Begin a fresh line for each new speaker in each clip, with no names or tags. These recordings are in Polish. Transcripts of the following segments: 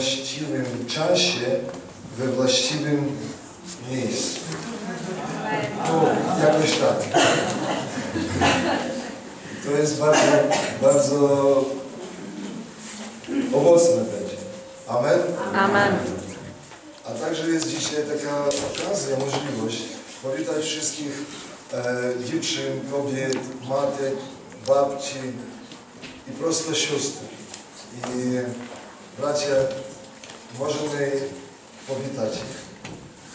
właściwym czasie, we właściwym miejscu. No, jakoś tak. To jest bardzo, bardzo owocne będzie. Amen?
Amen.
A także jest dzisiaj taka okazja, możliwość powitać wszystkich e, dziewczyn, kobiet, matek, babci i prosto sióstr. I bracia, możemy powitać ich.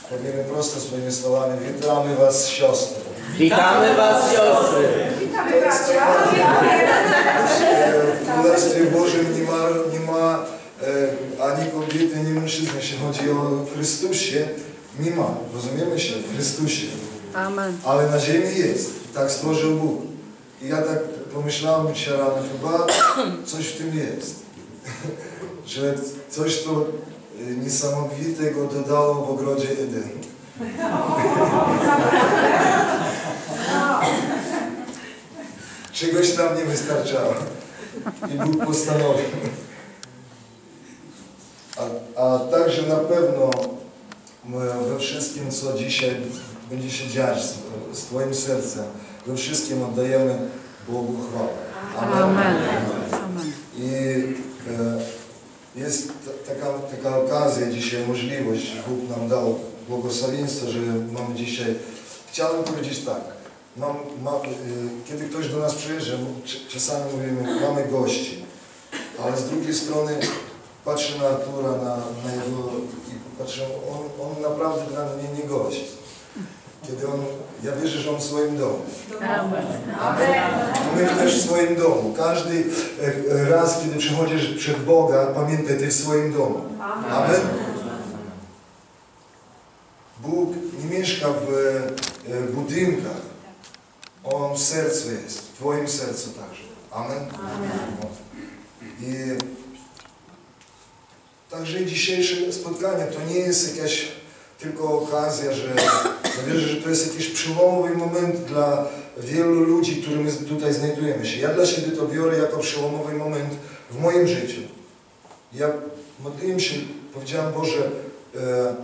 Powiemy prosto swoimi słowami, witamy Was siostry.
Witamy Was siostry.
E, W Królestwie Bożym nie ma, nie ma e, ani kobiety, ani mężczyzny. Jeśli chodzi o Chrystusie, nie ma. Rozumiemy się? W Chrystusie.
Amen.
Ale na ziemi jest. Tak stworzył Bóg. I ja tak pomyślałem dzisiaj rano, chyba coś w tym jest. Że coś to y, niesamowitego dodało w ogrodzie Eden. Czegoś tam nie wystarczało. I Bóg postanowił. A, a także na pewno m, we wszystkim, co dzisiaj będzie się dziać z, z Twoim sercem, we wszystkim oddajemy Bogu chwałę.
Amen. Amen.
I e, jest ta- taka, taka okazja dzisiaj, możliwość, Bóg nam dał błogosławieństwo, że mamy dzisiaj, chciałem powiedzieć tak, mam, ma, e, kiedy ktoś do nas przyjeżdża, cz- czasami mówimy, mamy gości, ale z drugiej strony patrzę na Artura, na, na jego i patrzę, on, on naprawdę dla mnie nie gość. Kiedy on, ja wierzę, że on w swoim domu.
Amen.
My też w swoim domu. Każdy e, raz, kiedy przychodzisz przed Boga, pamiętaj, ty w swoim domu. Amen. Bóg nie mieszka w e, budynkach. On w sercu jest, w Twoim sercu także. Amen. I także dzisiejsze spotkanie to nie jest jakaś tylko okazja, że ja wierzę, że to jest jakiś przełomowy moment dla wielu ludzi, którymi tutaj znajdujemy się. Ja dla siebie to biorę jako przełomowy moment w moim życiu. Ja modliłem się, powiedziałem Boże, e,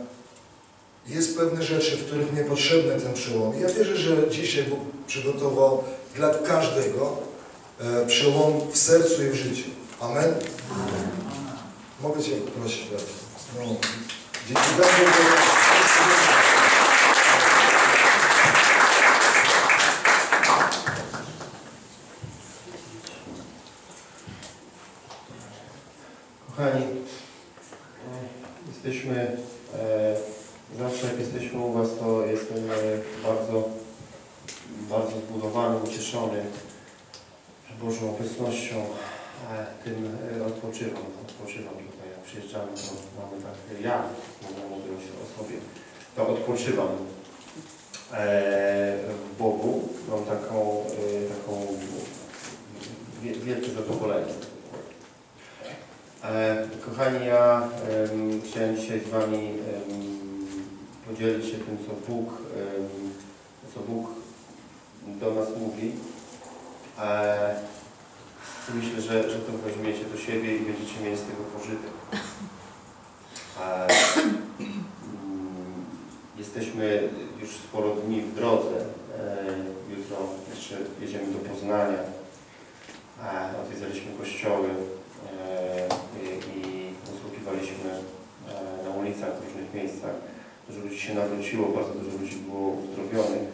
jest pewne rzeczy, w których mnie potrzebny ten przełom. Ja wierzę, że dzisiaj Bóg przygotował dla każdego e, przełom w sercu i w życiu. Amen? Mogę Cię prosić, bracie. No. Dzięki bardzo.
Kochani, e, jesteśmy, e, zawsze jak jesteśmy u Was, to jestem e, bardzo, bardzo zbudowany, ucieszony Bożą obecnością. E, Tym e, odpoczywam, odpoczywam tutaj. Jak przyjeżdżamy, to mamy tak, ja mogę mówić o sobie, to odpoczywam e, w Bogu. Mam taką, e, taką wie- wielkie zadowolenie. E, Kochani, ja em, chciałem dzisiaj z Wami em, podzielić się tym, co Bóg, em, co Bóg do nas mówi. E, i myślę, że, że to weźmiecie do siebie i będziecie mieli z tego pożytek. E, mm, jesteśmy już sporo dni w drodze. E, jutro jeszcze jedziemy do Poznania. E, odwiedzaliśmy kościoły e, i, usługiwaliśmy e, na ulicach w różnych miejscach. Dużo ludzi się nawróciło, bardzo dużo ludzi było uzdrowionych.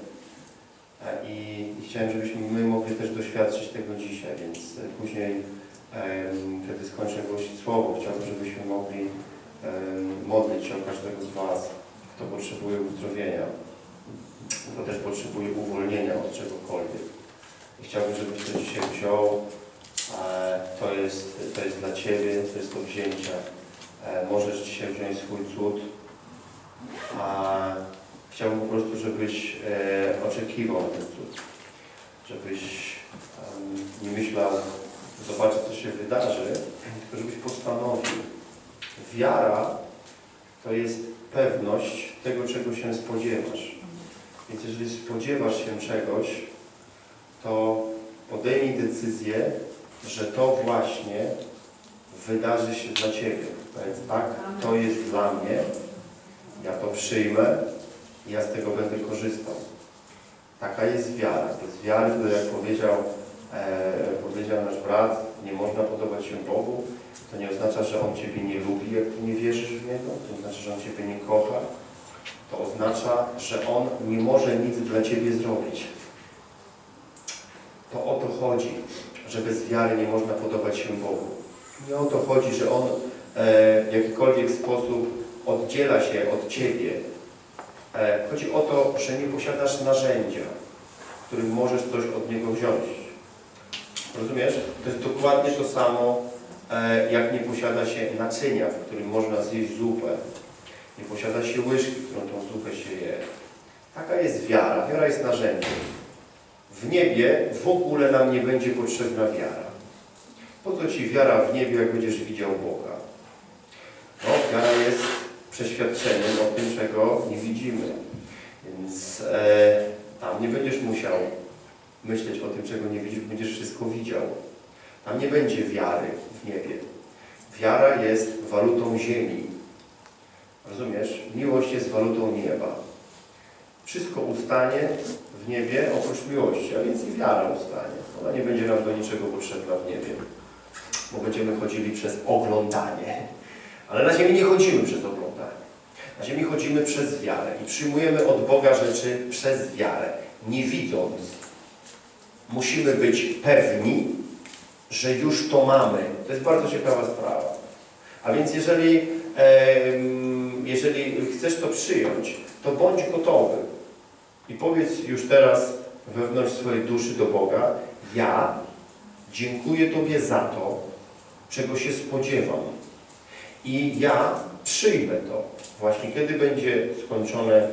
E, I, chciałem, żebyśmy my mogli też doświadczyć tego dzisiaj, więc e, później, kiedy skończę głosić Słowo, chciałbym, żebyśmy mogli modlić się o każdego z Was, kto potrzebuje uzdrowienia, kto też potrzebuje uwolnienia od czegokolwiek. I chciałbym, żebyś to dzisiaj wziął. E, To jest, to jest dla Ciebie, to jest do wzięcia. E, Możesz dzisiaj wziąć swój cud. Chciałbym po prostu, żebyś e, oczekiwał na ten cud. Żebyś nie myślał, zobaczę co się wydarzy. Wiara to jest pewność tego, czego się spodziewasz. Więc jeżeli spodziewasz się czegoś, to podejmij decyzję, że to właśnie wydarzy się dla Ciebie. Powiedz tak, to jest dla mnie, ja to przyjmę i ja z tego będę korzystał. Taka jest wiara. To jest wiara, która jak powiedział, e, powiedział nasz brat, nie można podobać się Bogu. To nie oznacza, że On Ciebie nie lubi, jak nie wierzysz w Niego. To nie znaczy, że On Ciebie nie kocha. To oznacza, że On nie może nic dla Ciebie zrobić. To o to chodzi, że bez wiary nie można podobać się Bogu. Nie o to chodzi, że On e, w jakikolwiek sposób oddziela się od Ciebie. E, chodzi o to, że nie posiadasz narzędzia, którym możesz coś od Niego wziąć. Rozumiesz? To jest dokładnie to samo, jak nie posiada się naczynia, w którym można zjeść zupę. Nie posiada się łyżki, którą tą zupę się je. Taka jest wiara. Wiara jest narzędziem. W niebie w ogóle nam nie będzie potrzebna wiara. Po co Ci wiara w niebie, jak będziesz widział Boga? No, wiara jest przeświadczeniem o tym, czego nie widzimy. Więc e, tam nie będziesz musiał myśleć o tym, czego nie widzisz, będziesz wszystko widział. Tam nie będzie wiary w niebie. Wiara jest walutą ziemi. Rozumiesz? Miłość jest walutą nieba. Wszystko ustanie w niebie oprócz miłości, a więc i wiara ustanie. Ona nie będzie nam do niczego potrzebna w niebie, bo będziemy chodzili przez oglądanie. Ale na ziemi nie chodzimy przez oglądanie. Na ziemi chodzimy przez wiarę i przyjmujemy od Boga rzeczy przez wiarę, nie widząc. Musimy być pewni, że już to mamy. To jest bardzo ciekawa sprawa. A więc jeżeli, jeżeli chcesz to przyjąć, to bądź gotowy. I powiedz już teraz wewnątrz swojej duszy do Boga, ja dziękuję Tobie za to, czego się spodziewam. I ja przyjmę to. Właśnie kiedy będzie skończone,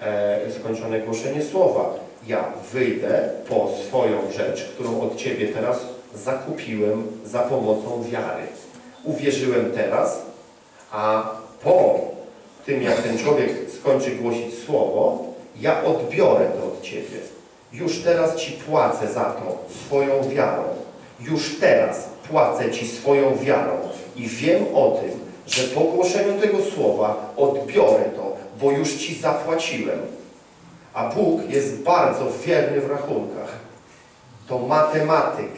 e, skończone głoszenie słowa, ja wyjdę po swoją rzecz, którą od Ciebie teraz zakupiłem za pomocą wiary. Uwierzyłem teraz, a po tym, jak ten człowiek skończy głosić słowo, ja odbiorę to od Ciebie. Już teraz Ci płacę za to swoją wiarą. Już teraz płacę Ci swoją wiarą i wiem o tym, że po głoszeniu tego słowa odbiorę to, bo już Ci zapłaciłem. A Bóg jest bardzo wierny w rachunkach. To matematyk.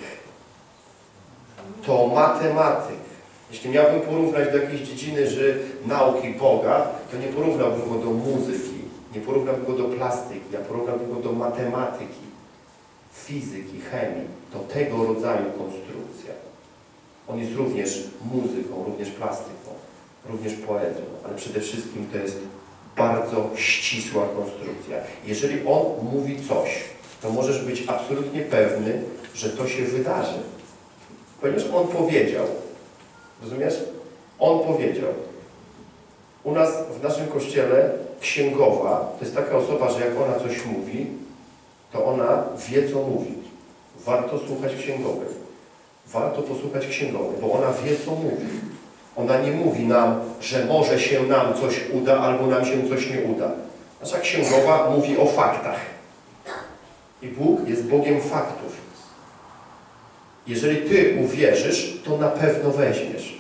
To matematyk. Jeśli miałbym porównać do jakiejś dziedziny że nauki Boga, to nie porównałbym go do muzyki, nie porównałbym go do plastyki, ja porównałbym go do matematyki, fizyki, chemii. To tego rodzaju konstrukcja. On jest również muzyką, również plastyką, również poezją, ale przede wszystkim to jest bardzo ścisła konstrukcja. Jeżeli On mówi coś, to możesz być absolutnie pewny, że to się wydarzy. Ponieważ On powiedział. Rozumiesz? On powiedział. U nas w naszym kościele księgowa to jest taka osoba, że jak ona coś mówi, to ona wie, co mówi. Warto słuchać księgowej. Warto posłuchać księgowej, bo ona wie, co mówi. Ona nie mówi nam, że może się nam coś uda, albo nam się coś nie uda. Nasza księgowa mówi o faktach. I Bóg jest Bogiem faktów. Jeżeli Ty uwierzysz, to na pewno weźmiesz.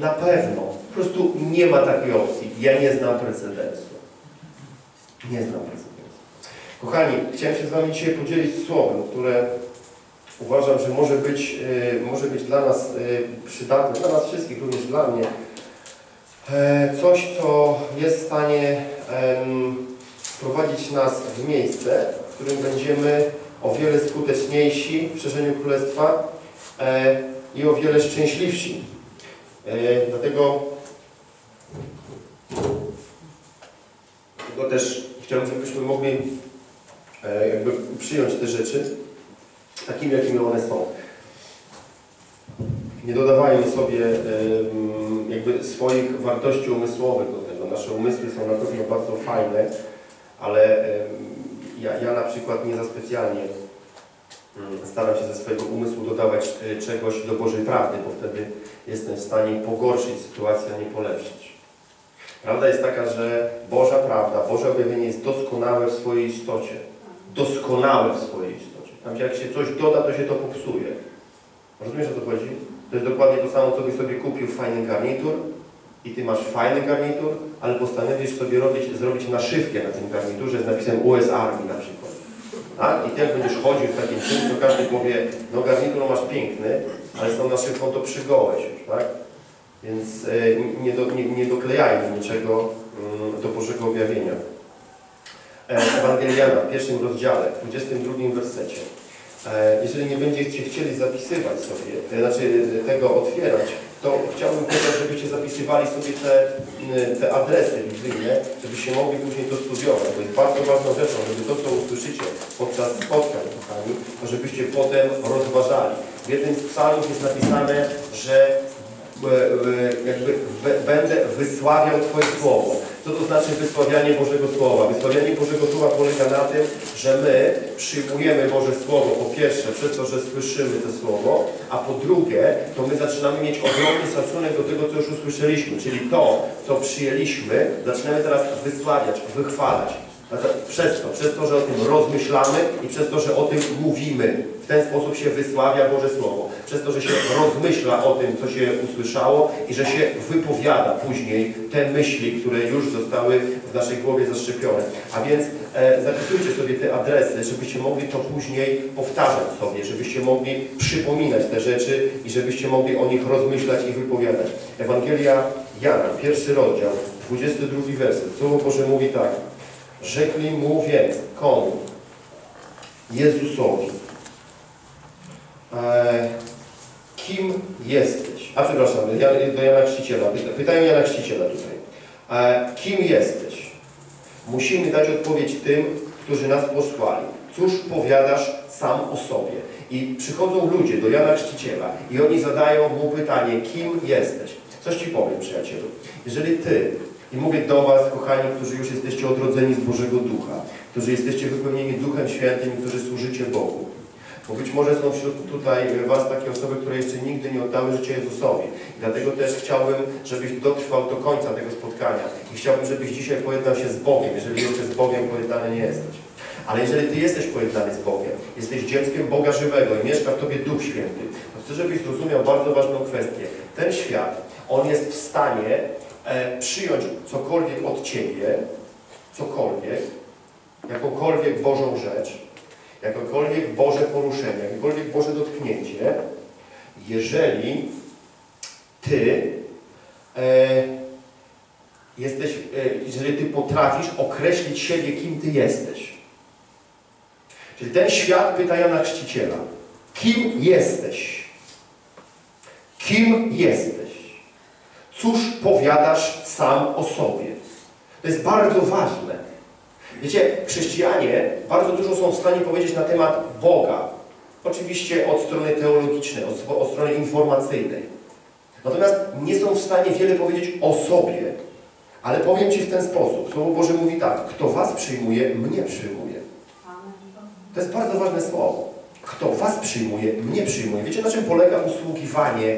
Na pewno. Po prostu nie ma takiej opcji. Ja nie znam precedensu. Nie znam precedensu. Kochani, chciałem się z Wami dzisiaj podzielić słowem, które uważam, że może być, y, może być dla nas y, przydatne, dla nas wszystkich, również dla mnie. E, coś, co jest w stanie em, wprowadzić nas w miejsce, w którym będziemy o wiele skuteczniejsi w szerzeniu Królestwa e, i o wiele szczęśliwsi. E, dlatego, dlatego też chciałbym, żebyśmy mogli e, jakby przyjąć te rzeczy takimi, jakimi one są. Nie dodawajmy sobie jakby swoich wartości umysłowych do tego. Nasze umysły są na pewno bardzo fajne, ale ja, ja na przykład nie za specjalnie staram się ze swojego umysłu dodawać e, czegoś do Bożej prawdy, bo wtedy jestem w stanie pogorszyć sytuację, a nie polepszyć. Prawda jest taka, że Boża prawda, Boże objawienie jest doskonałe w swojej istocie. Doskonałe w swojej istocie. Tam jak się coś doda, to się to popsuje. Rozumiesz o co chodzi? To jest dokładnie to samo, co byś sobie kupił fajny garnitur i ty masz fajny garnitur, ale postanowisz sobie robić, zrobić naszywkę na tym garniturze z napisem US Army na przykład. Tak? I ty jak będziesz chodził z takim czymś, to każdy powie, no garnitur masz piękny, ale z tą naszywką to przygołeś już, tak? Więc e, nie, do, nie, nie doklejajmy niczego mm, do Bożego objawienia. E, Ewangeliana w pierwszym rozdziale, w 22 wersecie. E, Jeżeli nie będziecie chcieli zapisywać sobie, e, znaczy tego otwierać, to chciałbym żebyście zapisywali sobie te, m, te adresy biblijne, żebyście mogli później to studiować. To jest bardzo ważną rzeczą, żeby to, co usłyszycie podczas spotkań, kochani, to żebyście potem rozważali. W jednym z psalmów jest napisane, że e, e, jakby będę wysławiał Twoje Słowo. Co to znaczy wysławianie Bożego Słowa? Wysławianie Bożego Słowa polega na tym, że my przyjmujemy Boże Słowo po pierwsze przez to, że słyszymy to Słowo, a po drugie, to my zaczynamy mieć ogromny szacunek do tego, co już usłyszeliśmy. Czyli to, co przyjęliśmy, zaczynamy teraz wysławiać, wychwalać. Przez to, przez to, że o tym rozmyślamy i przez to, że o tym mówimy. W ten sposób się wysławia Boże Słowo. Przez to, że się rozmyśla o tym, co się usłyszało i że się wypowiada później te myśli, które już zostały w naszej głowie zaszczepione. A więc e, zapisujcie sobie te adresy, żebyście mogli to później powtarzać sobie, żebyście mogli przypominać te rzeczy i żebyście mogli o nich rozmyślać i wypowiadać. Ewangelia Jana, pierwszy rozdział, 22 werset. Słowo Boże mówi tak. Rzekli mu więc, komu? Jezusowi. E, kim jesteś? A przepraszam, do Jana Chrzciciela. Pyta- Pytają Jana Chrzciciela tutaj. E, kim jesteś? Musimy dać odpowiedź tym, którzy nas posłali. Cóż powiadasz sam o sobie? I przychodzą ludzie do Jana Chrzciciela i oni zadają mu pytanie, kim jesteś? Coś Ci powiem, przyjacielu. Jeżeli Ty, i mówię do Was, kochani, którzy już jesteście odrodzeni z Bożego Ducha, którzy jesteście wypełnieni Duchem Świętym którzy służycie Bogu, bo być może są wśród tutaj Was takie osoby, które jeszcze nigdy nie oddały życia Jezusowi. Dlatego też chciałbym, żebyś dotrwał do końca tego spotkania. I chciałbym, żebyś dzisiaj pojednał się z Bogiem, jeżeli jeszcze z Bogiem pojednany nie jesteś. Ale jeżeli Ty jesteś pojednany z Bogiem, jesteś dzieckiem Boga żywego i mieszka w Tobie Duch Święty, to chcę, żebyś zrozumiał bardzo ważną kwestię. Ten świat, on jest w stanie przyjąć cokolwiek od Ciebie, cokolwiek, jakąkolwiek Bożą rzecz, jakokolwiek Boże poruszenie, jakiekolwiek Boże dotknięcie, jeżeli Ty e, jesteś, e, jeżeli Ty potrafisz określić siebie, kim Ty jesteś. Czyli ten świat pyta Jana Chrzciciela, kim jesteś? Kim jesteś? Cóż powiadasz sam o sobie? To jest bardzo ważne. Wiecie, chrześcijanie bardzo dużo są w stanie powiedzieć na temat Boga. Oczywiście od strony teologicznej, od, od strony informacyjnej. Natomiast nie są w stanie wiele powiedzieć o sobie. Ale powiem Ci w ten sposób. Słowo Boże mówi tak. Kto Was przyjmuje, mnie przyjmuje. To jest bardzo ważne słowo. Kto Was przyjmuje, mnie przyjmuje. Wiecie, na czym polega usługiwanie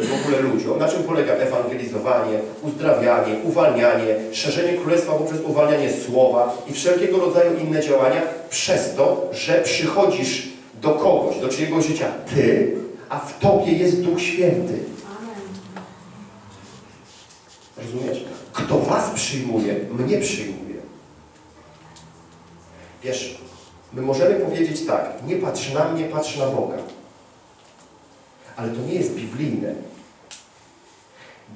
w ogóle ludziom? Na czym polega ewangelizowanie, uzdrawianie, uwalnianie, szerzenie królestwa poprzez uwalnianie słowa i wszelkiego rodzaju inne działania? Przez to, że przychodzisz do kogoś, do czyjegoś życia Ty, a w Tobie jest Duch Święty. Rozumiesz? Kto Was przyjmuje, mnie przyjmuje. Wiesz, my możemy powiedzieć tak, nie patrz na mnie, patrz na Boga. Ale to nie jest biblijne.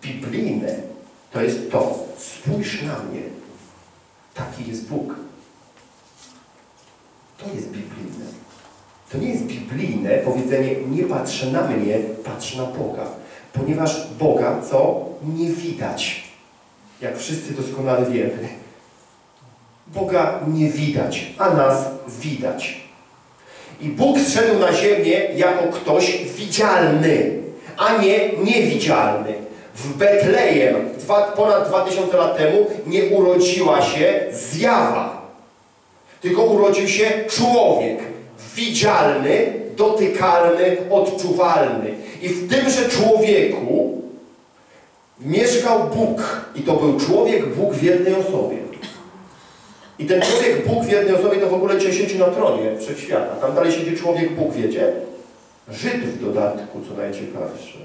Biblijne to jest to, spójrz na mnie, taki jest Bóg. To jest biblijne. To nie jest biblijne powiedzenie, nie patrz na mnie, patrz na Boga. Ponieważ Boga, co? Nie widać. Jak wszyscy doskonale wiemy. Boga nie widać, a nas widać. I Bóg zszedł na ziemię jako ktoś widzialny, a nie niewidzialny. W Betlejem dwa, ponad 2000 lat temu nie urodziła się zjawa, tylko urodził się człowiek widzialny, dotykalny, odczuwalny. I w tymże człowieku mieszkał Bóg. I to był człowiek, Bóg w jednej osobie. I ten człowiek Bóg w jednej osobie to w ogóle dzisiaj siedzi na tronie wszechświata. Tam dalej siedzi człowiek Bóg, wiecie? Żyd w dodatku, co najciekawsze.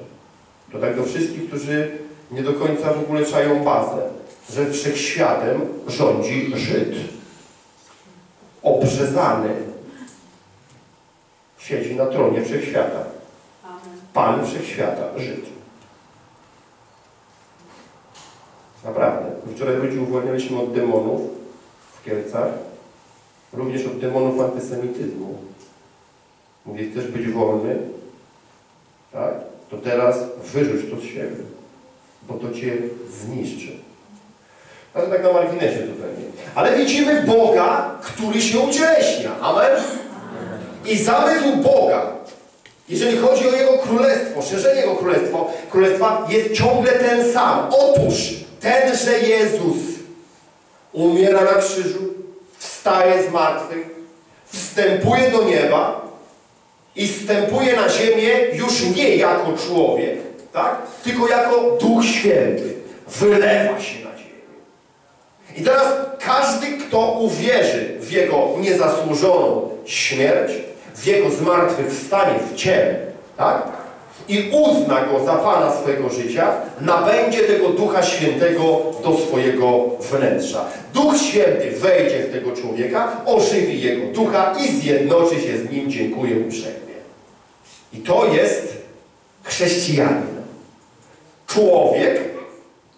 To tak do wszystkich, którzy nie do końca w ogóle czają bazę, że wszechświatem rządzi Żyd. Obrzezany. Siedzi na tronie wszechświata. Pan wszechświata, Żyd. Naprawdę. Wczoraj ludzi uwolnialiśmy od demonów w Kielcach, również od demonów antysemityzmu. Mówię, chcesz być wolny? Tak? To teraz wyrzuć to z siebie, bo to Cię zniszczy. Ale tak na marginesie zupełnie. Ale widzimy Boga, który się ucieleśnia. Amen? I zamysł Boga, jeżeli chodzi o Jego Królestwo, szerzenie Jego Królestwo, Królestwa jest ciągle ten sam. Otóż tenże Jezus umiera na krzyżu, wstaje z martwych, wstępuje do nieba i wstępuje na ziemię już nie jako człowiek, tak? tylko jako Duch Święty. Wylewa się na ziemię. I teraz każdy, kto uwierzy w Jego niezasłużoną śmierć, w Jego zmartwychwstanie w ciele, tak? I uzna Go za Pana swojego życia, nabędzie tego Ducha Świętego do swojego wnętrza. Duch Święty wejdzie w tego człowieka, ożywi jego ducha i zjednoczy się z nim, dziękuję uprzejmie. I to jest chrześcijanin. Człowiek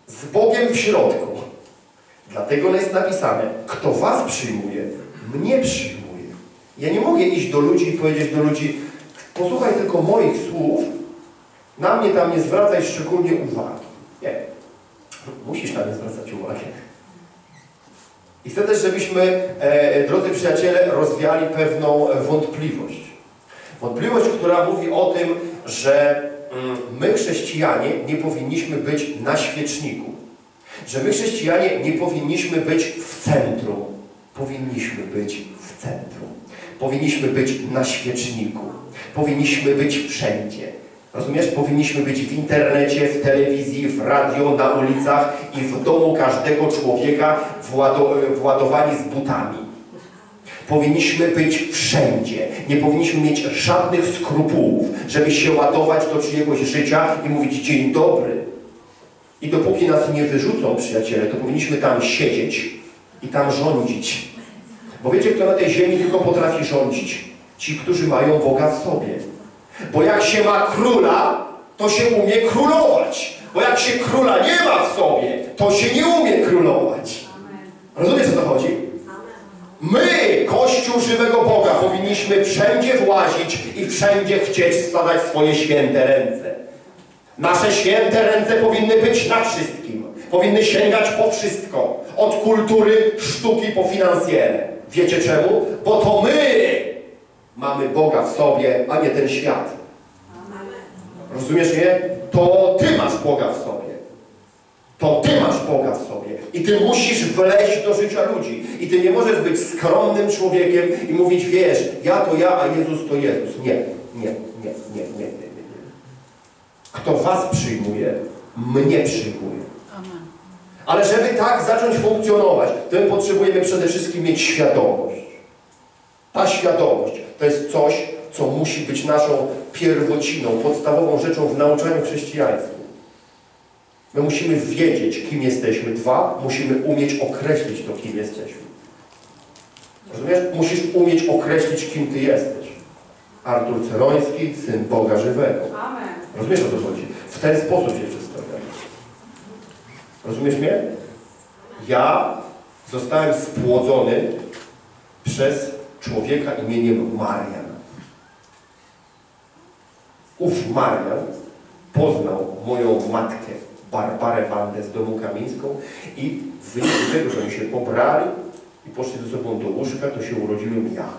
z Bogiem w środku. Dlatego jest napisane, kto was przyjmuje, mnie przyjmuje. Ja nie mogę iść do ludzi i powiedzieć do ludzi, posłuchaj tylko moich słów, na mnie tam nie zwracaj szczególnie uwagi. Nie. Musisz na mnie zwracać uwagę. I chcę też, żebyśmy, e, drodzy przyjaciele, rozwiali pewną wątpliwość. Wątpliwość, która mówi o tym, że mm, my, chrześcijanie, nie powinniśmy być na świeczniku. Że my, chrześcijanie, nie powinniśmy być w centrum. Powinniśmy być w centrum. Powinniśmy być na świeczniku. Powinniśmy być wszędzie. Rozumiesz? Powinniśmy być w internecie, w telewizji, w radio, na ulicach i w domu każdego człowieka włado władowani z butami. Powinniśmy być wszędzie. Nie powinniśmy mieć żadnych skrupułów, żeby się ładować do czyjegoś życia i mówić dzień dobry. I dopóki nas nie wyrzucą, przyjaciele, to powinniśmy tam siedzieć i tam rządzić. Bo wiecie, kto na tej ziemi tylko potrafi rządzić? Ci, którzy mają Boga w sobie. Bo jak się ma króla, to się umie królować. Bo jak się króla nie ma w sobie, to się nie umie królować. Rozumiesz, o co chodzi? My, Kościół żywego Boga, powinniśmy wszędzie włazić i wszędzie chcieć składać swoje święte ręce. Nasze święte ręce powinny być na wszystkim. Powinny sięgać po wszystko. Od kultury, sztuki po finansjere. Wiecie czemu? Bo to my mamy Boga w sobie, a nie ten świat. Rozumiesz mnie? To Ty masz Boga w sobie. To Ty masz Boga w sobie. I Ty musisz wleźć do życia ludzi. I Ty nie możesz być skromnym człowiekiem i mówić, wiesz, ja to ja, a Jezus to Jezus. Nie, nie, nie, nie, nie, nie, nie. Kto Was przyjmuje, mnie przyjmuje. Ale żeby tak zacząć funkcjonować, to my potrzebujemy przede wszystkim mieć świadomość. Ta świadomość to jest coś, co musi być naszą pierwociną, podstawową rzeczą w nauczaniu chrześcijańskim. My musimy wiedzieć, kim jesteśmy. Dwa, musimy umieć określić to, kim jesteśmy. Rozumiesz? Musisz umieć określić, kim Ty jesteś. Artur Ceroński, Syn Boga Żywego.
Amen.
Rozumiesz, o co chodzi? W ten sposób się przedstawiam. Rozumiesz mnie? Ja zostałem spłodzony przez człowieka imieniem Marian. Ów Marian poznał moją matkę, Barbarę Wandę z domu Kamińską i w wyniku tego, że oni się pobrali i poszli ze sobą do łóżka, to się urodziłem ja.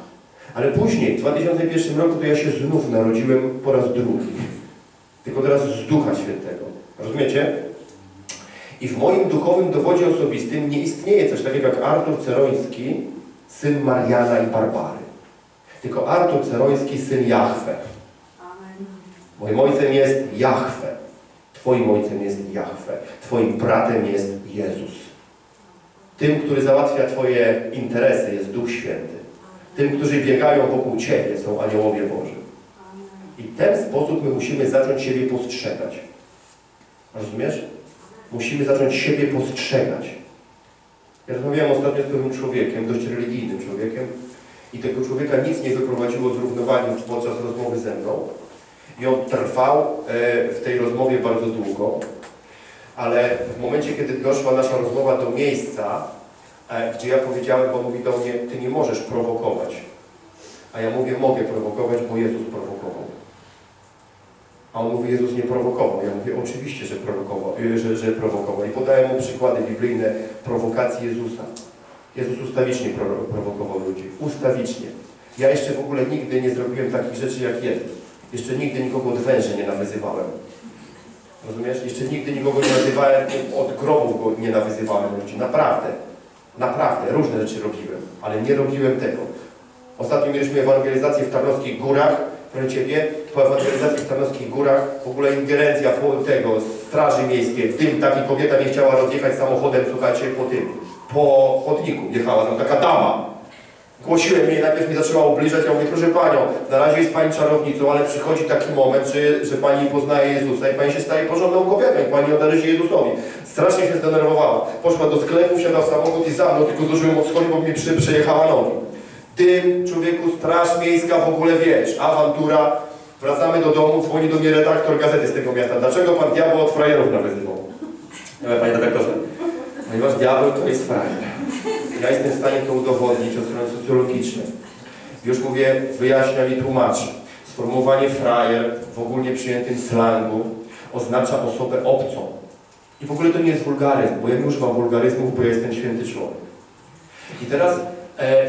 Ale później, w 2001 roku, to ja się znów narodziłem po raz drugi. Tylko teraz z Ducha Świętego. Rozumiecie? I w moim duchowym dowodzie osobistym nie istnieje coś takiego jak Artur Ceroński, syn Mariana i Barbary. Tylko Artur Ceroński, syn.
Amen.
Moim ojcem jest Jahwe. Twoim ojcem jest Jahwe. Twoim bratem jest Jezus. Tym, który załatwia Twoje interesy jest Duch Święty. Tym, którzy biegają wokół Ciebie są aniołowie Boży. I w ten sposób my musimy zacząć siebie postrzegać. Rozumiesz? Musimy zacząć siebie postrzegać. Ja rozmawiałem ostatnio z pewnym człowiekiem, dość religijnym człowiekiem i tego człowieka nic nie wyprowadziło z równowagi podczas rozmowy ze mną. I on trwał e, w tej rozmowie bardzo długo, ale w momencie, kiedy doszła nasza rozmowa do miejsca, e, gdzie ja powiedziałem, bo mówi do mnie, ty nie możesz prowokować. A ja mówię, mogę prowokować, bo Jezus prowokował. A on mówi, Jezus nie prowokował. Ja mówię, oczywiście, że prowokował. y, Że, że prowokował. I podałem mu przykłady biblijne prowokacji Jezusa. Jezus ustawicznie pro, prowokował ludzi. Ustawicznie. Ja jeszcze w ogóle nigdy nie zrobiłem takich rzeczy jak Jezus. Jeszcze nigdy nikogo od węży nie nawyzywałem. Rozumiesz? Jeszcze nigdy nikogo nie nazywałem, od grobów go nie nawyzywałem ludzi. Naprawdę. Naprawdę. Różne rzeczy robiłem. Ale nie robiłem tego. Ostatnio mieliśmy ewangelizację w Tarnowskich Górach, Ciebie, po ewangelizacji w Tarnowskich Górach w ogóle ingerencja tego, straży miejskiej, w tym taka kobieta nie chciała rozjechać samochodem, słuchajcie, po tym, po chodniku jechała tam taka dama. Głosiłem jej, najpierw mi zaczęła ubliżać, ja mówię, proszę Panią, na razie jest Pani czarownicą, ale przychodzi taki moment, że, że Pani poznaje Jezusa i Pani się staje porządną kobietą i Pani oddaje się Jezusowi. Strasznie się zdenerwowała. Poszła do sklepu, wsiadła w samochód i za mną, tylko zdążyłem odskoczyć, bo mi przejechała nogi. Dym, człowieku, straż miejska, w ogóle wiesz, awantura. Wracamy do domu, dzwoni do mnie redaktor gazety z tego miasta. Dlaczego pan diabeł od frajerów nawyzywał? Ja mówię, panie redaktorze, ponieważ diabeł to jest frajer. Ja jestem w stanie to udowodnić od strony socjologicznej. Już mówię, wyjaśniam i tłumaczę. Sformułowanie frajer w ogólnie przyjętym slangu oznacza osobę obcą. I w ogóle to nie jest wulgaryzm, bo ja nie używam wulgaryzmów, bo ja jestem święty człowiek. I teraz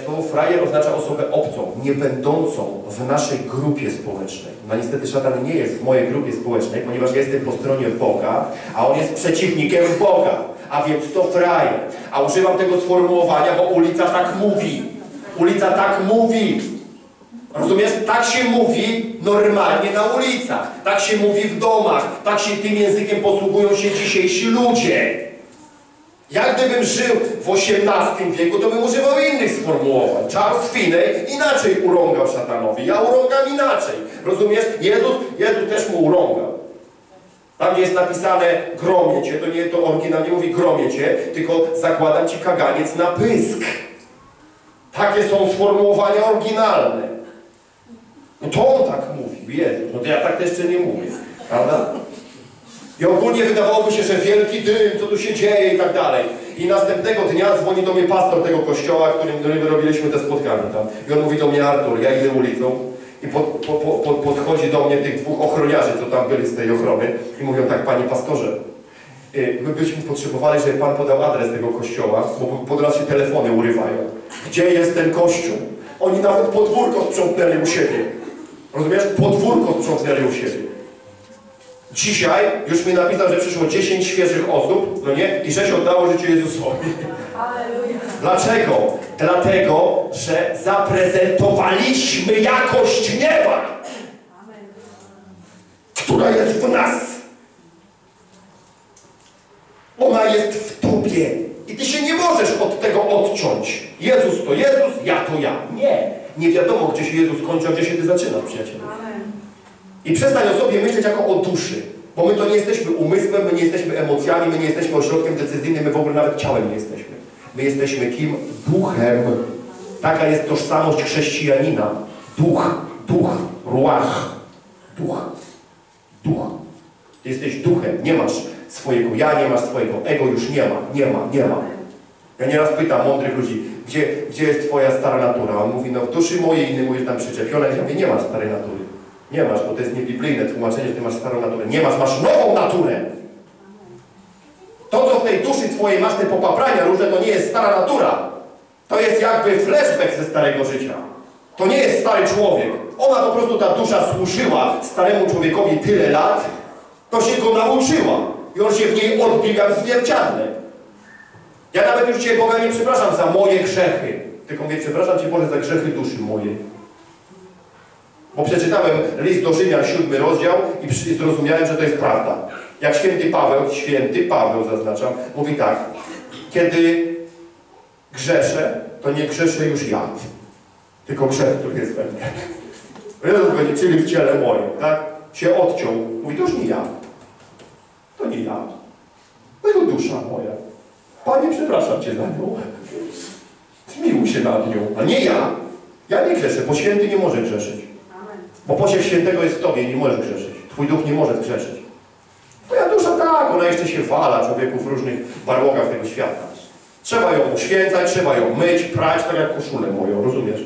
słowo frajer oznacza osobę obcą, nie będącą w naszej grupie społecznej. No niestety szatan nie jest w mojej grupie społecznej, ponieważ ja jestem po stronie Boga, a on jest przeciwnikiem Boga, a więc to frajer. A używam tego sformułowania, bo ulica tak mówi. Ulica tak mówi. Rozumiesz? Tak się mówi normalnie na ulicach. Tak się mówi w domach. Tak się tym językiem posługują się dzisiejsi ludzie. Jak gdybym żył w XVIII wieku, to bym używał innych sformułowań. Charles Finney inaczej urągał szatanowi. Ja urągam inaczej. Rozumiesz? Jezus, Jezus też mu urągał. Tam jest napisane gromie cię, to nie to oryginalnie mówi gromie cię, tylko zakładam ci kaganiec na pysk. Takie są sformułowania oryginalne. No to on tak mówił, Jezus. No to ja tak jeszcze nie mówię. Prawda? I ogólnie wydawałoby się, że wielki dym, co tu się dzieje i tak dalej. I następnego dnia dzwoni do mnie pastor tego kościoła, którym, którym robiliśmy te spotkania tam. I on mówi do mnie, Artur, ja idę ulicą i pod, po, po, po, podchodzi do mnie tych dwóch ochroniarzy, co tam byli z tej ochrony i mówią tak, panie pastorze, y, my byśmy potrzebowali, żeby pan podał adres tego kościoła, bo pod nas się telefony urywają. Gdzie jest ten kościół? Oni nawet podwórko sprzątnęli u siebie. Rozumiesz? Podwórko sprzątnęli u siebie. Dzisiaj już mi napisał, że przyszło 10 świeżych osób, no nie? I 6 oddało życie Jezusowi. Dlaczego? Dlatego, że zaprezentowaliśmy jakość nieba, która jest w nas. Ona jest w Tobie. I Ty się nie możesz od tego odciąć. Jezus to Jezus, ja to ja. Nie. Nie wiadomo, gdzie się Jezus kończy, a gdzie się Ty zaczynasz, przyjacielu. I przestań o sobie myśleć jako o duszy. Bo my to nie jesteśmy umysłem, my nie jesteśmy emocjami, my nie jesteśmy ośrodkiem decyzyjnym, my w ogóle nawet ciałem nie jesteśmy. My jesteśmy kim? Duchem. Taka jest tożsamość chrześcijanina. Duch, duch, ruach. Duch, duch. Ty jesteś duchem, nie masz swojego ja, nie masz swojego ego, już nie ma, nie ma, nie ma. Ja nieraz pytam mądrych ludzi, gdzie, gdzie jest twoja stara natura? On mówi, no w duszy mojej, inny mówi, że tam przyczepiona. Ja mówię, nie masz starej natury. Nie masz, bo to jest niebiblijne tłumaczenie, że ty masz starą naturę. Nie masz, masz nową naturę. To, co w tej duszy twojej masz, te popaprania różne, to nie jest stara natura. To jest jakby flashback ze starego życia. To nie jest stary człowiek. Ona po prostu, ta dusza służyła staremu człowiekowi tyle lat, to się go nauczyła. I on się w niej odbił jak w zwierciadle. Ja nawet już Cię Boga nie przepraszam za moje grzechy. Tylko mówię, przepraszam Cię Boże za grzechy duszy mojej. Bo przeczytałem list do Rzymian, siódmy rozdział i zrozumiałem, że to jest prawda. Jak święty Paweł, święty Paweł zaznaczam, mówi tak. Kiedy grzeszę, to nie grzeszę już ja, tylko grzech, który jest we mnie. Jezus będzie, czyli w ciele moim, tak? Się odciął. Mówi, to już nie ja. To nie ja. To dusza moja. Panie, przepraszam Cię za nią. Zmiłuj się nad nią. A nie ja. Ja nie grzeszę, bo święty nie może grzeszyć. Bo posiew świętego jest w Tobie, nie możesz grzeszyć. Twój duch nie może grzeszyć. Twoja dusza tak, ona jeszcze się wala człowieku w różnych barłogach tego świata. Trzeba ją uświęcać, trzeba ją myć, prać, tak jak koszulę moją, rozumiesz?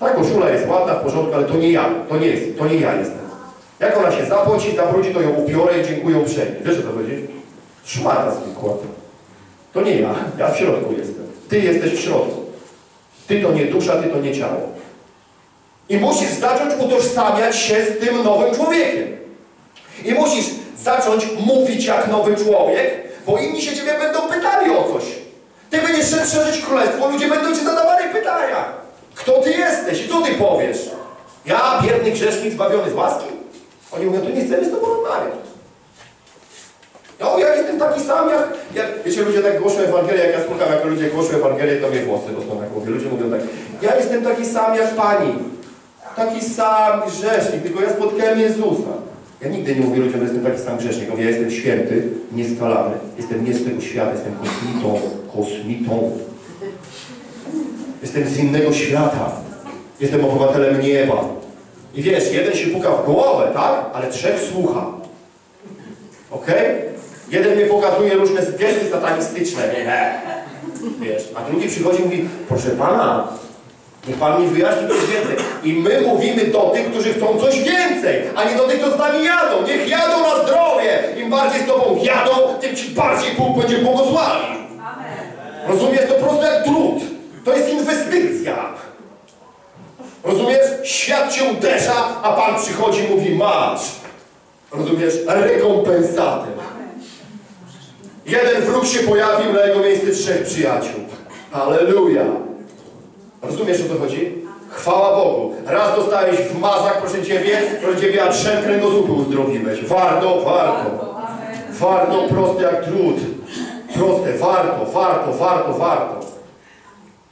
Ta koszula jest ładna, w porządku, ale to nie ja, to nie jest, to nie ja jestem. Jak ona się zapłaci, zabrudzi, to ją ubiorę i dziękuję uprzejmie. Wiesz co chodzi? Szmata zwykła. To nie ja, ja w środku jestem. Ty jesteś w środku. Ty to nie dusza, ty to nie ciało. I musisz zacząć utożsamiać się z tym nowym człowiekiem. I musisz zacząć mówić jak nowy człowiek, bo inni się ciebie będą pytali o coś. Ty będziesz szedł szerzyć królestwo, ludzie będą ci zadawali pytania. Kto ty jesteś i co ty powiesz? Ja, biedny grzesznik zbawiony z łaski? Oni mówią, to nie chcemy z tobą rozmawiać. No, ja jestem taki sam jak, jak... Wiecie, ludzie tak głoszą Ewangelię, jak ja słucham, jak ludzie głoszą Ewangelię, to mnie włosy rosną jak mówię. Ludzie mówią tak, ja jestem taki sam jak Pani. Taki sam grzesznik, tylko ja spotkałem Jezusa. Ja nigdy nie mówię ludziom, że jestem taki sam grzesznik. Mówię, ja jestem święty, nieskalany. Jestem nie z tego świata, jestem kosmitą. Kosmitą. Jestem z innego świata. Jestem obywatelem nieba. I wiesz, jeden się puka w głowę, tak? Ale trzech słucha. Okej? Jeden mi pokazuje różne gesty satanistyczne. Nie. Wiesz, a drugi przychodzi i mówi, proszę Pana, niech Pan mi wyjaśni coś więcej. I my mówimy do tych, którzy chcą coś więcej, a nie do tych, co z nami jadą. Niech jadą na zdrowie. Im bardziej z Tobą jadą, tym Ci bardziej Bóg będzie błogosławił. Rozumiesz? To prosto jak trud. To jest inwestycja. Rozumiesz? Świat cię uderza, a Pan przychodzi i mówi masz. Rozumiesz? Rekompensatę. Jeden wróg się pojawił, na jego miejsce trzech przyjaciół. Halleluja. Rozumiesz o co chodzi? Chwała Bogu. Raz dostałeś w mazach, proszę Ciebie, proszę Ciebie, a trzem kręgosłupy uzdrowiłeś. Warto, warto. Warto, proste jak trud. Proste, warto, warto, warto, warto.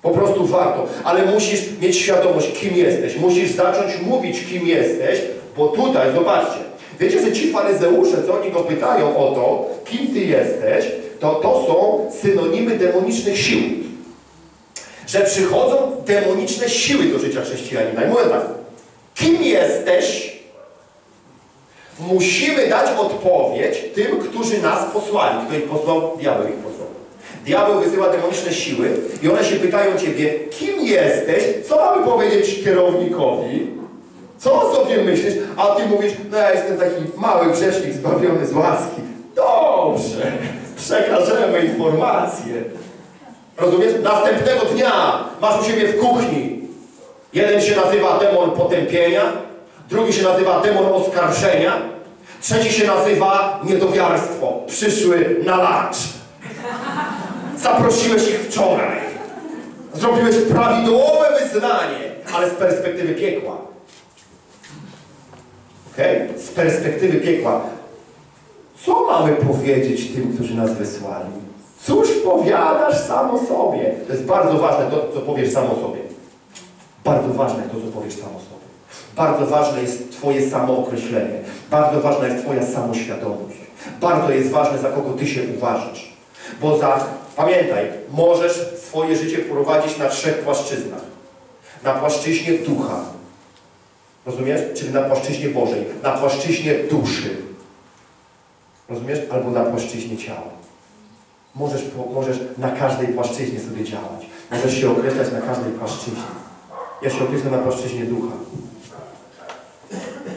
Po prostu warto. Ale musisz mieć świadomość, kim jesteś. Musisz zacząć mówić, kim jesteś, bo tutaj, zobaczcie, wiecie, że ci faryzeusze, co oni go pytają o to, kim ty jesteś, to to są synonimy demonicznych sił. Że przychodzą demoniczne siły do życia chrześcijanina. I mówię tak, kim jesteś, musimy dać odpowiedź tym, którzy nas posłali. Kto ich posłał? Diabeł ich posłał. Diabeł wysyła demoniczne siły i one się pytają Ciebie, kim jesteś, co mamy powiedzieć kierownikowi, co o sobie myślisz, a Ty mówisz, no ja jestem taki mały grzesznik zbawiony z łaski. Dobrze, przekażemy informację. Rozumiesz? Następnego dnia masz u siebie w kuchni. Jeden się nazywa demon potępienia, drugi się nazywa demon oskarżenia, trzeci się nazywa niedowiarstwo. Przyszły na lunch. Zaprosiłeś ich wczoraj. Zrobiłeś prawidłowe wyznanie, ale z perspektywy piekła. Okej? Z perspektywy piekła. Co mamy powiedzieć tym, którzy nas wysłali? Cóż powiadasz sam o sobie? To jest bardzo ważne to, co powiesz sam o sobie. Bardzo ważne to, co powiesz sam o sobie. Bardzo ważne jest Twoje samookreślenie. Bardzo ważna jest Twoja samoświadomość. Bardzo jest ważne, za kogo Ty się uważasz. Bo za, pamiętaj, możesz swoje życie prowadzić na trzech płaszczyznach. Na płaszczyźnie ducha. Rozumiesz? Czyli na płaszczyźnie Bożej. Na płaszczyźnie duszy. Rozumiesz? Albo na płaszczyźnie ciała. Możesz, możesz na każdej płaszczyźnie sobie działać. Możesz się określać na każdej płaszczyźnie. Ja się określam na płaszczyźnie ducha.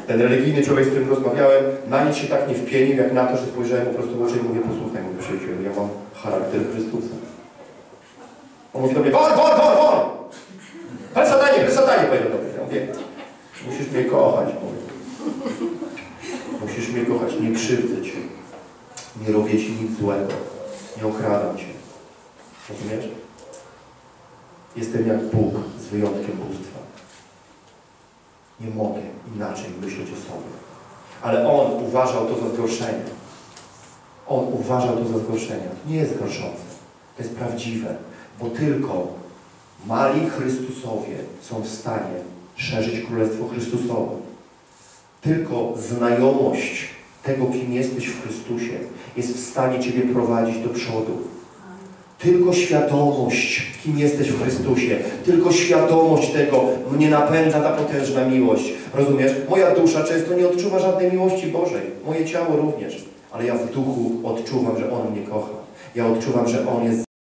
Ten religijny człowiek, z którym rozmawiałem, na nic się tak nie wpienił, jak na to, że spojrzałem po prostu w oczy i mówię, posłuchaj, mówię, przyjacielu, ja mam charakter Chrystusa. On mówi do mnie, won, won, won, won! Panie satanie, panie satanie, powiedział do mnie. Ja mówię, musisz mnie kochać, mówię. Musisz mnie kochać, nie krzywdzę Cię. Nie robię Ci nic złego. Nie okradam Cię. Rozumiesz? Jestem jak Bóg z wyjątkiem bóstwa. Nie mogę inaczej myśleć o sobie. Ale On uważał to za zgorszenie. On uważał to za zgorszenie. To nie jest gorszące. To jest prawdziwe. Bo tylko mali Chrystusowie są w stanie szerzyć Królestwo Chrystusowe. Tylko znajomość tego, kim jesteś w Chrystusie, jest w stanie Ciebie prowadzić do przodu. Tylko świadomość, kim jesteś w Chrystusie, tylko świadomość tego mnie napędza ta potężna miłość. Rozumiesz? Moja dusza często nie odczuwa żadnej miłości Bożej. Moje ciało również. Ale ja w duchu odczuwam, że On mnie kocha. Ja odczuwam, że On jest